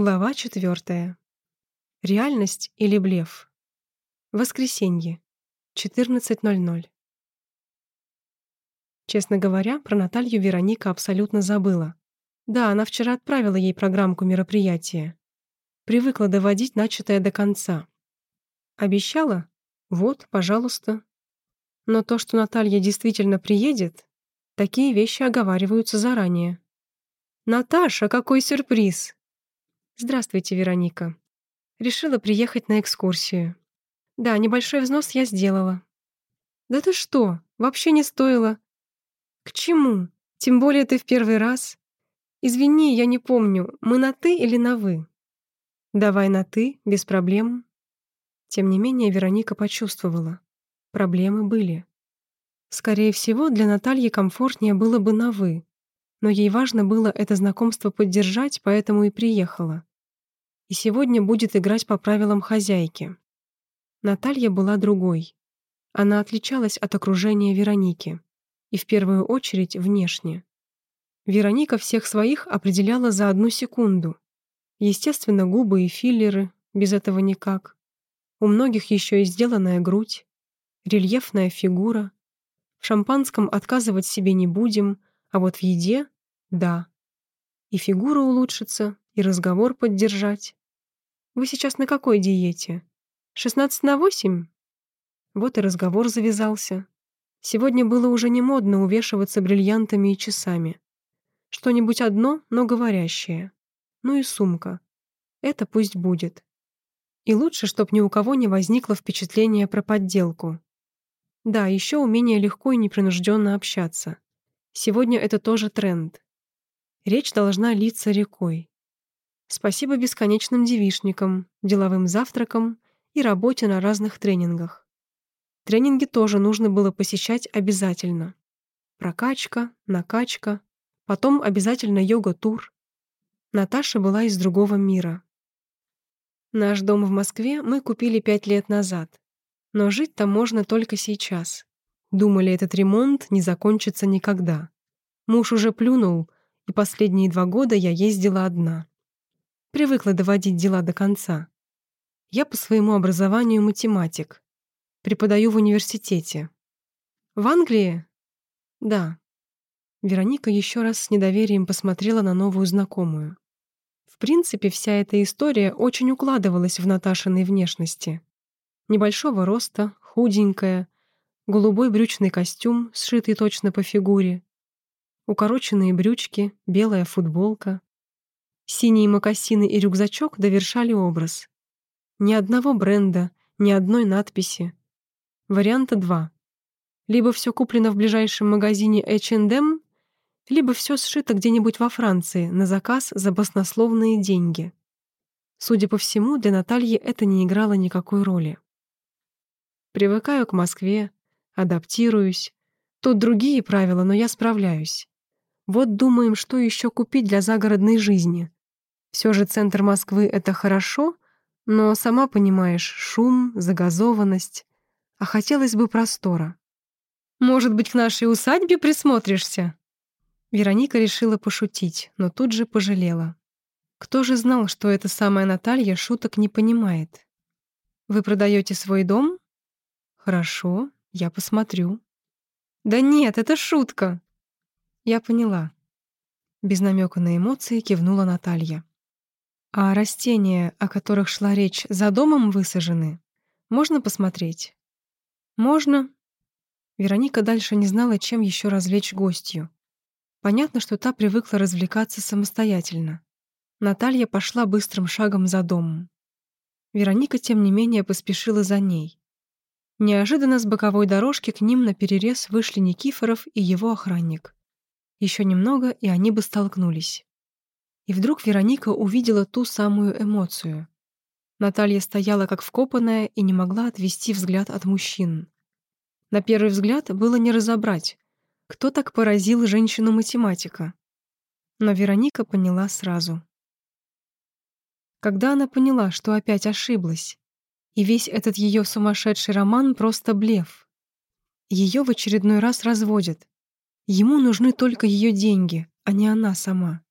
Глава четвертая. Реальность или блеф? Воскресенье. 14.00. Честно говоря, про Наталью Вероника абсолютно забыла. Да, она вчера отправила ей программку мероприятия. Привыкла доводить начатое до конца. Обещала? Вот, пожалуйста. Но то, что Наталья действительно приедет, такие вещи оговариваются заранее. «Наташа, какой сюрприз!» «Здравствуйте, Вероника. Решила приехать на экскурсию. Да, небольшой взнос я сделала». «Да ты что? Вообще не стоило». «К чему? Тем более ты в первый раз. Извини, я не помню, мы на «ты» или на «вы»?» «Давай на «ты», без проблем». Тем не менее, Вероника почувствовала. Проблемы были. Скорее всего, для Натальи комфортнее было бы на «вы», но ей важно было это знакомство поддержать, поэтому и приехала и сегодня будет играть по правилам хозяйки. Наталья была другой. Она отличалась от окружения Вероники. И в первую очередь внешне. Вероника всех своих определяла за одну секунду. Естественно, губы и филлеры, без этого никак. У многих еще и сделанная грудь, рельефная фигура. В шампанском отказывать себе не будем, а вот в еде — да. И фигура улучшится, и разговор поддержать. Вы сейчас на какой диете? 16 на 8? Вот и разговор завязался. Сегодня было уже не модно увешиваться бриллиантами и часами. Что-нибудь одно, но говорящее. Ну и сумка. Это пусть будет. И лучше, чтоб ни у кого не возникло впечатление про подделку. Да, еще умение легко и непринужденно общаться. Сегодня это тоже тренд. Речь должна литься рекой. Спасибо бесконечным девишникам, деловым завтракам и работе на разных тренингах. Тренинги тоже нужно было посещать обязательно. Прокачка, накачка, потом обязательно йога-тур. Наташа была из другого мира. Наш дом в Москве мы купили пять лет назад. Но жить там можно только сейчас. Думали, этот ремонт не закончится никогда. Муж уже плюнул, и последние два года я ездила одна. Привыкла доводить дела до конца. Я по своему образованию математик. Преподаю в университете. В Англии? Да. Вероника еще раз с недоверием посмотрела на новую знакомую. В принципе, вся эта история очень укладывалась в Наташиной внешности. Небольшого роста, худенькая, голубой брючный костюм, сшитый точно по фигуре, укороченные брючки, белая футболка. Синие мокасины и рюкзачок довершали образ. Ни одного бренда, ни одной надписи. Варианта два. Либо все куплено в ближайшем магазине H&M, либо все сшито где-нибудь во Франции на заказ за баснословные деньги. Судя по всему, для Натальи это не играло никакой роли. Привыкаю к Москве, адаптируюсь. Тут другие правила, но я справляюсь. Вот думаем, что еще купить для загородной жизни. Все же центр Москвы — это хорошо, но, сама понимаешь, шум, загазованность. А хотелось бы простора. «Может быть, к нашей усадьбе присмотришься?» Вероника решила пошутить, но тут же пожалела. Кто же знал, что эта самая Наталья шуток не понимает? «Вы продаете свой дом?» «Хорошо, я посмотрю». «Да нет, это шутка!» «Я поняла». Без намека на эмоции кивнула Наталья. А растения, о которых шла речь, за домом высажены? Можно посмотреть? Можно. Вероника дальше не знала, чем еще развлечь гостью. Понятно, что та привыкла развлекаться самостоятельно. Наталья пошла быстрым шагом за домом. Вероника, тем не менее, поспешила за ней. Неожиданно с боковой дорожки к ним на перерез вышли Никифоров и его охранник. Еще немного, и они бы столкнулись. И вдруг Вероника увидела ту самую эмоцию. Наталья стояла как вкопанная и не могла отвести взгляд от мужчин. На первый взгляд было не разобрать, кто так поразил женщину-математика. Но Вероника поняла сразу. Когда она поняла, что опять ошиблась, и весь этот ее сумасшедший роман просто блеф. Ее в очередной раз разводят. Ему нужны только ее деньги, а не она сама.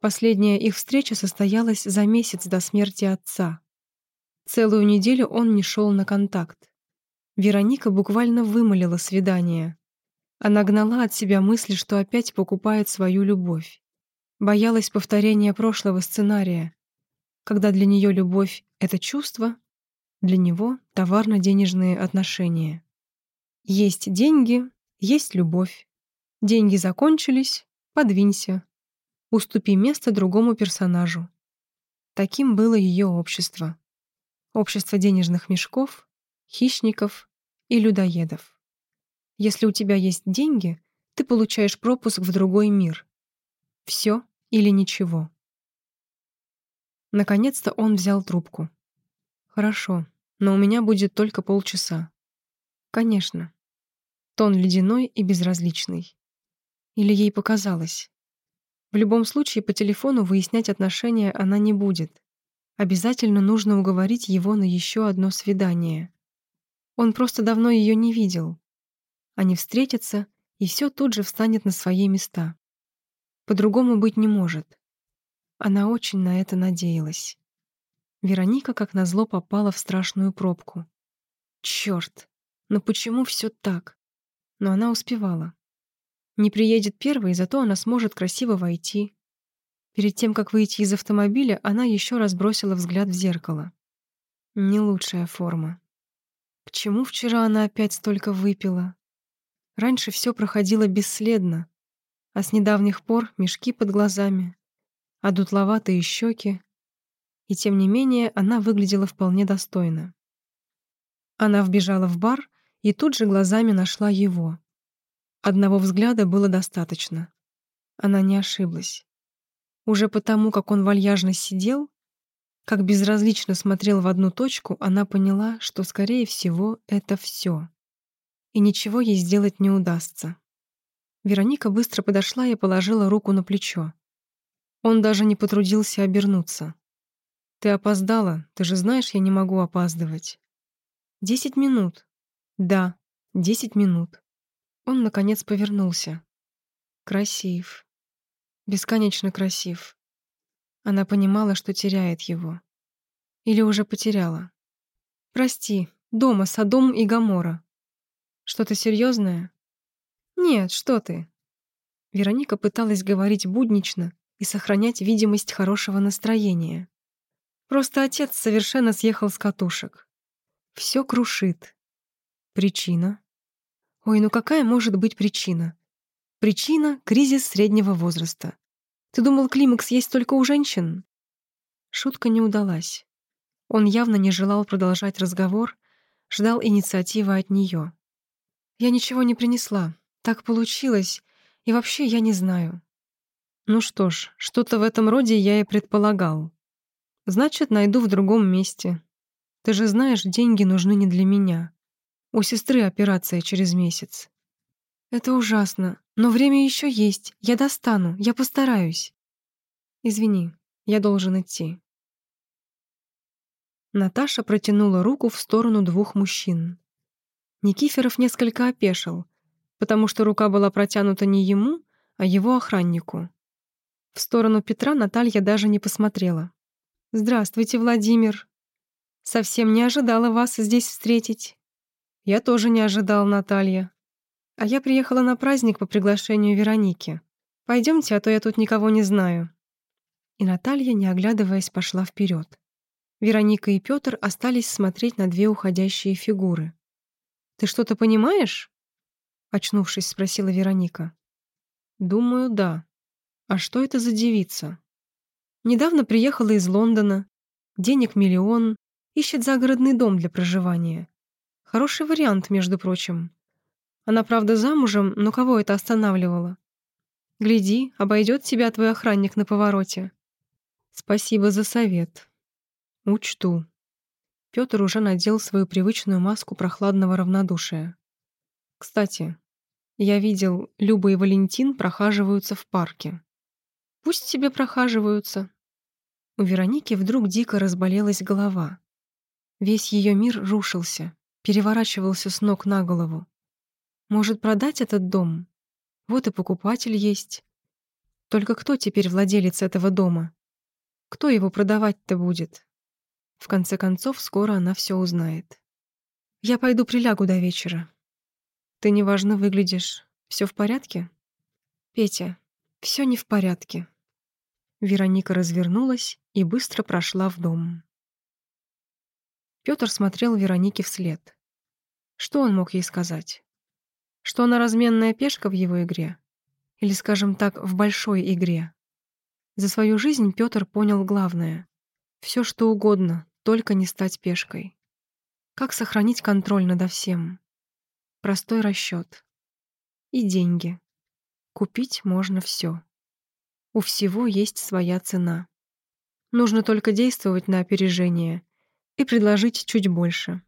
Последняя их встреча состоялась за месяц до смерти отца. Целую неделю он не шел на контакт. Вероника буквально вымолила свидание. Она гнала от себя мысли, что опять покупает свою любовь. Боялась повторения прошлого сценария, когда для нее любовь — это чувство, для него — товарно-денежные отношения. Есть деньги, есть любовь. Деньги закончились, подвинься. Уступи место другому персонажу. Таким было ее общество. Общество денежных мешков, хищников и людоедов. Если у тебя есть деньги, ты получаешь пропуск в другой мир. Все или ничего. Наконец-то он взял трубку. Хорошо, но у меня будет только полчаса. Конечно. Тон ледяной и безразличный. Или ей показалось. В любом случае по телефону выяснять отношения она не будет. Обязательно нужно уговорить его на еще одно свидание. Он просто давно ее не видел. Они встретятся, и все тут же встанет на свои места. По-другому быть не может. Она очень на это надеялась. Вероника, как назло, попала в страшную пробку. Черт! Но почему все так? но она успевала. Не приедет первой, зато она сможет красиво войти. Перед тем, как выйти из автомобиля, она еще раз бросила взгляд в зеркало. Не лучшая форма. К чему вчера она опять столько выпила? Раньше все проходило бесследно, а с недавних пор мешки под глазами, а дутловатые щеки. И тем не менее она выглядела вполне достойно. Она вбежала в бар и тут же глазами нашла его. Одного взгляда было достаточно. Она не ошиблась. Уже потому, как он вальяжно сидел, как безразлично смотрел в одну точку, она поняла, что, скорее всего, это все. И ничего ей сделать не удастся. Вероника быстро подошла и положила руку на плечо. Он даже не потрудился обернуться. «Ты опоздала, ты же знаешь, я не могу опаздывать». «Десять минут», да, десять минут. Он, наконец, повернулся. Красив. Бесконечно красив. Она понимала, что теряет его. Или уже потеряла. «Прости, дома Содом и Гамора. Что-то серьезное? «Нет, что ты». Вероника пыталась говорить буднично и сохранять видимость хорошего настроения. Просто отец совершенно съехал с катушек. Все крушит. Причина? Ой, ну какая может быть причина? Причина — кризис среднего возраста. Ты думал, климакс есть только у женщин? Шутка не удалась. Он явно не желал продолжать разговор, ждал инициативы от нее. Я ничего не принесла. Так получилось. И вообще я не знаю. Ну что ж, что-то в этом роде я и предполагал. Значит, найду в другом месте. Ты же знаешь, деньги нужны не для меня. У сестры операция через месяц. Это ужасно, но время еще есть. Я достану, я постараюсь. Извини, я должен идти. Наташа протянула руку в сторону двух мужчин. Никифоров несколько опешил, потому что рука была протянута не ему, а его охраннику. В сторону Петра Наталья даже не посмотрела. «Здравствуйте, Владимир. Совсем не ожидала вас здесь встретить». «Я тоже не ожидал, Наталья. А я приехала на праздник по приглашению Вероники. Пойдемте, а то я тут никого не знаю». И Наталья, не оглядываясь, пошла вперед. Вероника и Петр остались смотреть на две уходящие фигуры. «Ты что-то понимаешь?» Очнувшись, спросила Вероника. «Думаю, да. А что это за девица?» «Недавно приехала из Лондона. Денег миллион. Ищет загородный дом для проживания. Хороший вариант, между прочим. Она, правда, замужем, но кого это останавливало? Гляди, обойдет тебя твой охранник на повороте. Спасибо за совет. Учту. Петр уже надел свою привычную маску прохладного равнодушия. Кстати, я видел, Люба и Валентин прохаживаются в парке. Пусть себе прохаживаются. У Вероники вдруг дико разболелась голова. Весь ее мир рушился переворачивался с ног на голову. Может, продать этот дом? Вот и покупатель есть. Только кто теперь владелец этого дома? Кто его продавать-то будет? В конце концов, скоро она все узнает. Я пойду прилягу до вечера. Ты неважно выглядишь. Все в порядке? Петя, все не в порядке. Вероника развернулась и быстро прошла в дом. Пётр смотрел Веронике вслед. Что он мог ей сказать? Что она разменная пешка в его игре? Или, скажем так, в большой игре? За свою жизнь Пётр понял главное. Все что угодно, только не стать пешкой. Как сохранить контроль над всем? Простой расчет. И деньги. Купить можно все. У всего есть своя цена. Нужно только действовать на опережение и предложить чуть больше.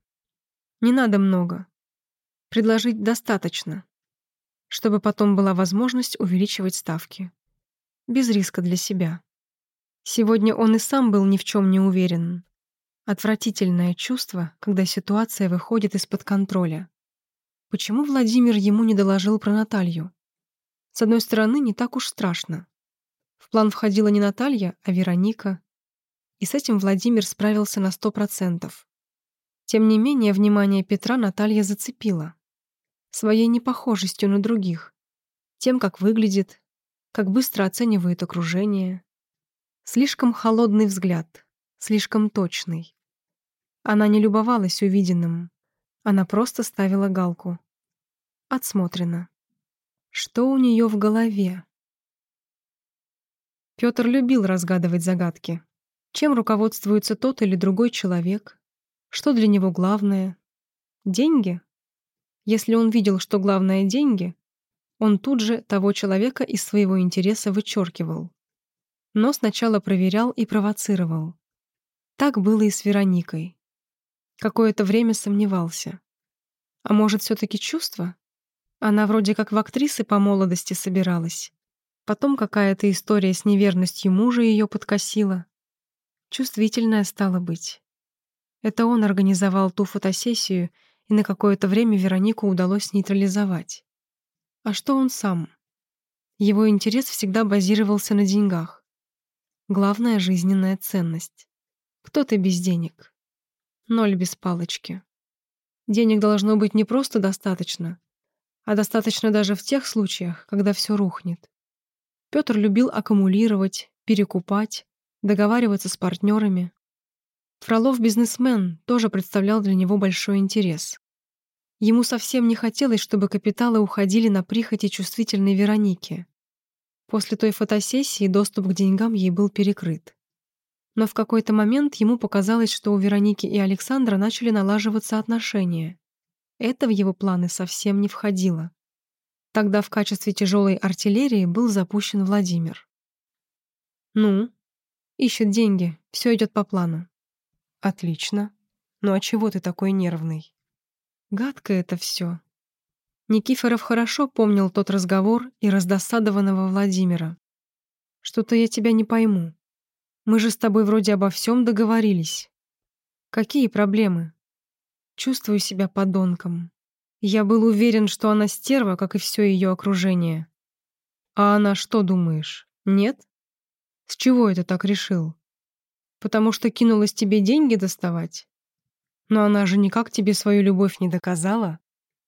Не надо много. Предложить достаточно, чтобы потом была возможность увеличивать ставки. Без риска для себя. Сегодня он и сам был ни в чем не уверен. Отвратительное чувство, когда ситуация выходит из-под контроля. Почему Владимир ему не доложил про Наталью? С одной стороны, не так уж страшно. В план входила не Наталья, а Вероника. И с этим Владимир справился на сто процентов. Тем не менее, внимание Петра Наталья зацепила. Своей непохожестью на других. Тем, как выглядит, как быстро оценивает окружение. Слишком холодный взгляд, слишком точный. Она не любовалась увиденным. Она просто ставила галку. Отсмотрено. Что у нее в голове? Петр любил разгадывать загадки. Чем руководствуется тот или другой человек? Что для него главное? Деньги? Если он видел, что главное — деньги, он тут же того человека из своего интереса вычеркивал. Но сначала проверял и провоцировал. Так было и с Вероникой. Какое-то время сомневался. А может, все таки чувство? Она вроде как в актрисы по молодости собиралась. Потом какая-то история с неверностью мужа ее подкосила. Чувствительная стала быть. Это он организовал ту фотосессию, и на какое-то время Веронику удалось нейтрализовать. А что он сам? Его интерес всегда базировался на деньгах. Главная жизненная ценность. Кто ты без денег? Ноль без палочки. Денег должно быть не просто достаточно, а достаточно даже в тех случаях, когда все рухнет. Петр любил аккумулировать, перекупать, договариваться с партнерами. Фролов-бизнесмен тоже представлял для него большой интерес. Ему совсем не хотелось, чтобы капиталы уходили на прихоти чувствительной Вероники. После той фотосессии доступ к деньгам ей был перекрыт. Но в какой-то момент ему показалось, что у Вероники и Александра начали налаживаться отношения. Это в его планы совсем не входило. Тогда в качестве тяжелой артиллерии был запущен Владимир. «Ну?» «Ищет деньги, все идет по плану». «Отлично. Ну а чего ты такой нервный?» «Гадко это все. Никифоров хорошо помнил тот разговор и раздосадованного Владимира. «Что-то я тебя не пойму. Мы же с тобой вроде обо всем договорились. Какие проблемы? Чувствую себя подонком. Я был уверен, что она стерва, как и все ее окружение. А она что, думаешь, нет? С чего это так решил? Потому что кинулась тебе деньги доставать? Но она же никак тебе свою любовь не доказала,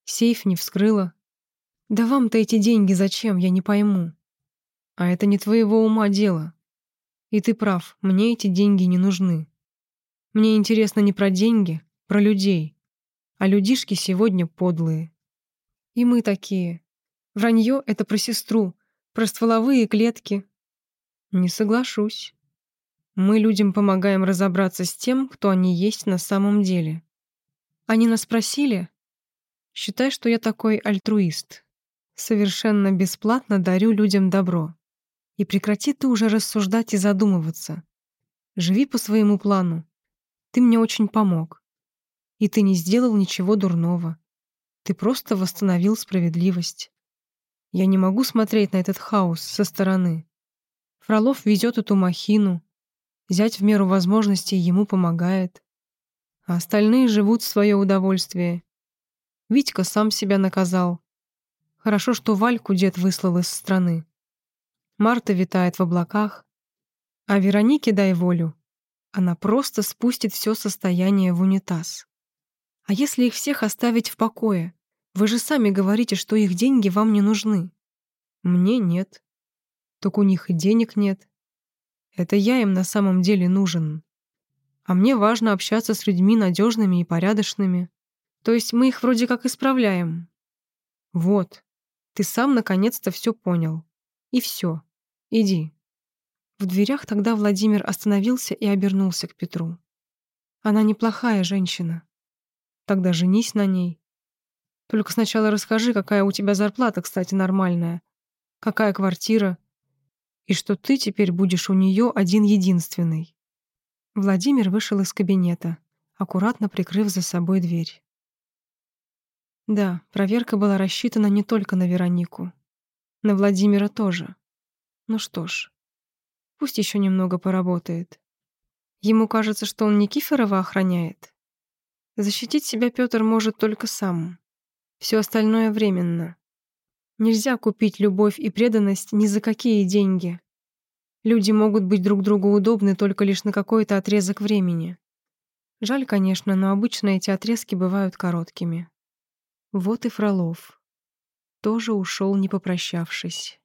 сейф не вскрыла. Да вам-то эти деньги зачем, я не пойму. А это не твоего ума дело. И ты прав, мне эти деньги не нужны. Мне интересно не про деньги, про людей. А людишки сегодня подлые. И мы такие. Вранье — это про сестру, про стволовые клетки. Не соглашусь. Мы людям помогаем разобраться с тем, кто они есть на самом деле. Они нас просили? Считай, что я такой альтруист. Совершенно бесплатно дарю людям добро. И прекрати ты уже рассуждать и задумываться. Живи по своему плану. Ты мне очень помог. И ты не сделал ничего дурного. Ты просто восстановил справедливость. Я не могу смотреть на этот хаос со стороны. Фролов везет эту махину. Зять в меру возможностей ему помогает. А остальные живут в свое удовольствие. Витька сам себя наказал. Хорошо, что Вальку дед выслал из страны. Марта витает в облаках. А Веронике дай волю. Она просто спустит все состояние в унитаз. А если их всех оставить в покое? Вы же сами говорите, что их деньги вам не нужны. Мне нет. Так у них и денег нет. Это я им на самом деле нужен. А мне важно общаться с людьми надежными и порядочными. То есть мы их вроде как исправляем. Вот. Ты сам наконец-то все понял. И все. Иди. В дверях тогда Владимир остановился и обернулся к Петру. Она неплохая женщина. Тогда женись на ней. Только сначала расскажи, какая у тебя зарплата, кстати, нормальная. Какая квартира. И что ты теперь будешь у нее один-единственный. Владимир вышел из кабинета, аккуратно прикрыв за собой дверь. Да, проверка была рассчитана не только на Веронику. На Владимира тоже. Ну что ж, пусть еще немного поработает. Ему кажется, что он Никифорова охраняет. Защитить себя Петр может только сам. Все остальное временно. Нельзя купить любовь и преданность ни за какие деньги. Люди могут быть друг другу удобны только лишь на какой-то отрезок времени. Жаль, конечно, но обычно эти отрезки бывают короткими. Вот и Фролов. Тоже ушел, не попрощавшись.